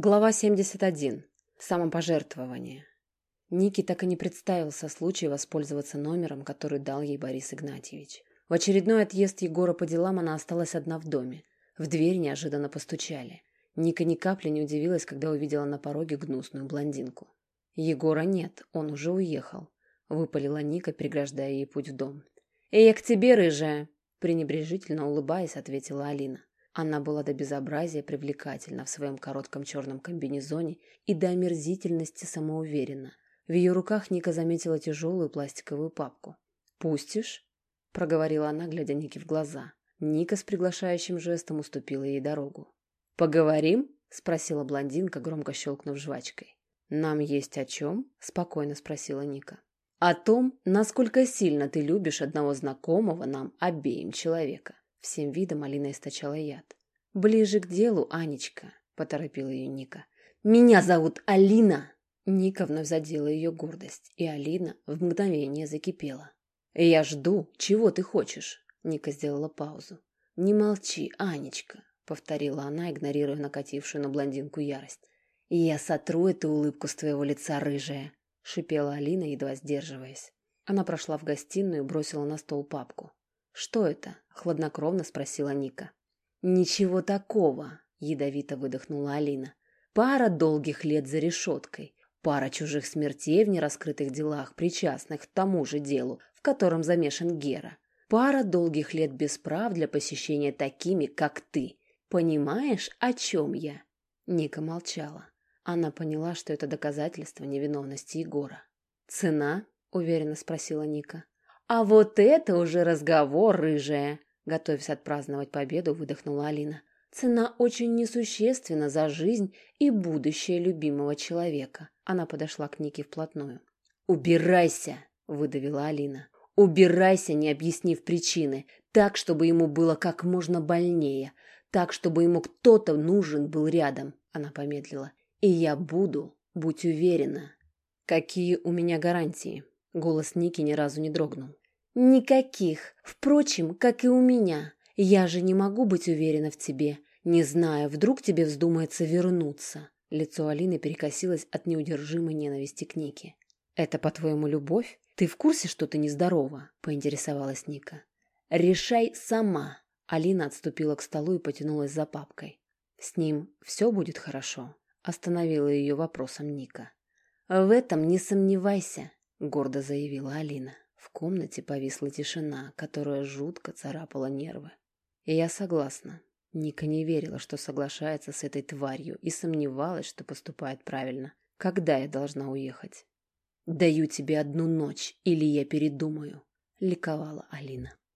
Глава 71. Самопожертвование. Нике так и не представился случай воспользоваться номером, который дал ей Борис Игнатьевич. В очередной отъезд Егора по делам она осталась одна в доме. В дверь неожиданно постучали. Ника ни капли не удивилась, когда увидела на пороге гнусную блондинку. «Егора нет, он уже уехал», — выпалила Ника, преграждая ей путь в дом. «Эй, к тебе, рыжая!» — пренебрежительно улыбаясь, ответила Алина. Она была до безобразия привлекательна в своем коротком черном комбинезоне и до омерзительности самоуверенна. В ее руках Ника заметила тяжелую пластиковую папку. «Пустишь?» – проговорила она, глядя Нике в глаза. Ника с приглашающим жестом уступила ей дорогу. «Поговорим?» – спросила блондинка, громко щелкнув жвачкой. «Нам есть о чем?» – спокойно спросила Ника. «О том, насколько сильно ты любишь одного знакомого нам обеим человека». Всем видом Алина источала яд. «Ближе к делу, Анечка», — поторопила ее Ника. «Меня зовут Алина!» Ника вновь задела ее гордость, и Алина в мгновение закипела. «Я жду. Чего ты хочешь?» Ника сделала паузу. «Не молчи, Анечка», — повторила она, игнорируя накатившую на блондинку ярость. «Я сотру эту улыбку с твоего лица, рыжая», — шипела Алина, едва сдерживаясь. Она прошла в гостиную и бросила на стол папку. «Что это?» — хладнокровно спросила Ника. «Ничего такого», — ядовито выдохнула Алина. «Пара долгих лет за решеткой, пара чужих смертей в нераскрытых делах, причастных к тому же делу, в котором замешан Гера, пара долгих лет без прав для посещения такими, как ты. Понимаешь, о чем я?» Ника молчала. Она поняла, что это доказательство невиновности Егора. «Цена?» — уверенно спросила Ника. «А вот это уже разговор, рыжая!» Готовясь отпраздновать победу, выдохнула Алина. «Цена очень несущественна за жизнь и будущее любимого человека». Она подошла к Нике вплотную. «Убирайся!» – выдавила Алина. «Убирайся, не объяснив причины, так, чтобы ему было как можно больнее, так, чтобы ему кто-то нужен был рядом». Она помедлила. «И я буду, будь уверена». «Какие у меня гарантии?» Голос Ники ни разу не дрогнул. «Никаких. Впрочем, как и у меня. Я же не могу быть уверена в тебе. Не знаю, вдруг тебе вздумается вернуться». Лицо Алины перекосилось от неудержимой ненависти к Нике. «Это, по-твоему, любовь? Ты в курсе, что ты нездорова?» – поинтересовалась Ника. «Решай сама». Алина отступила к столу и потянулась за папкой. «С ним все будет хорошо?» – остановила ее вопросом Ника. «В этом не сомневайся», – гордо заявила Алина. В комнате повисла тишина, которая жутко царапала нервы. И я согласна. Ника не верила, что соглашается с этой тварью, и сомневалась, что поступает правильно. Когда я должна уехать? «Даю тебе одну ночь, или я передумаю», — ликовала Алина.